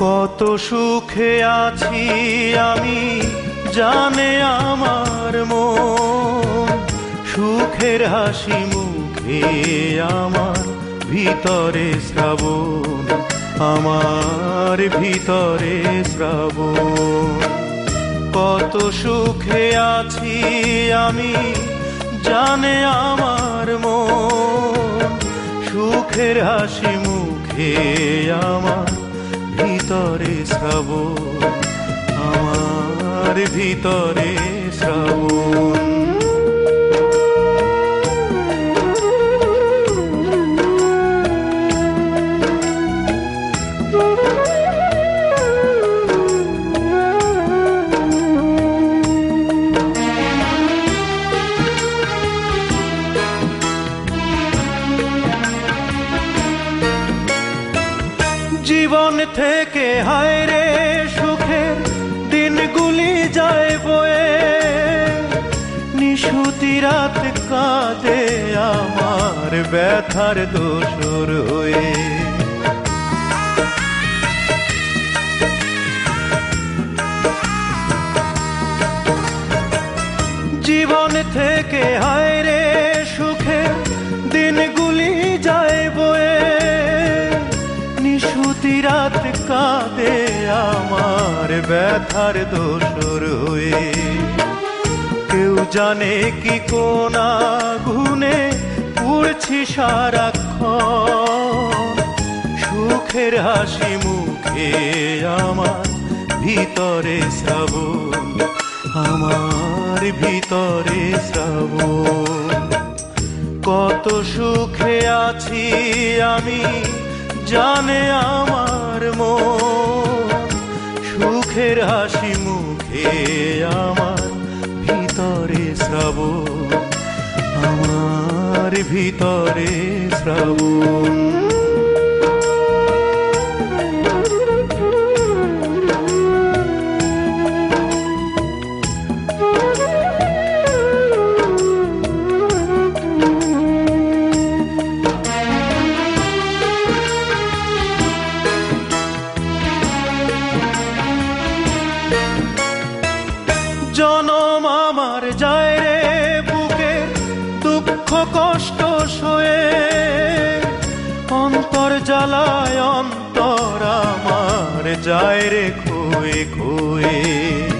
کت سکھار مخیر ہاسی مکھے ہمارے شرو ہمارت سکھے آر مخی مکھے ہمار سرو ہمارے بھی تورے شروع جیوائ سکھے دن گلی جائے بوشت رات کامار دس رو ہمارے سب کت سکے آپ میتر سرو ہمارے شروع جنمار جائے بوکے دکھ کش سالائے جائے کئے کئے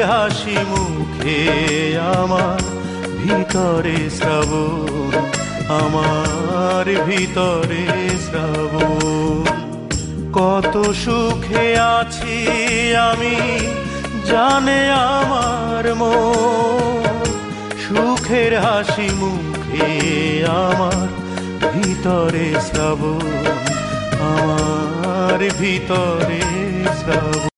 ہس میمر سب ہمارے سب کت سکے جانے مخیر ہاشی مارے سب ہمارے سب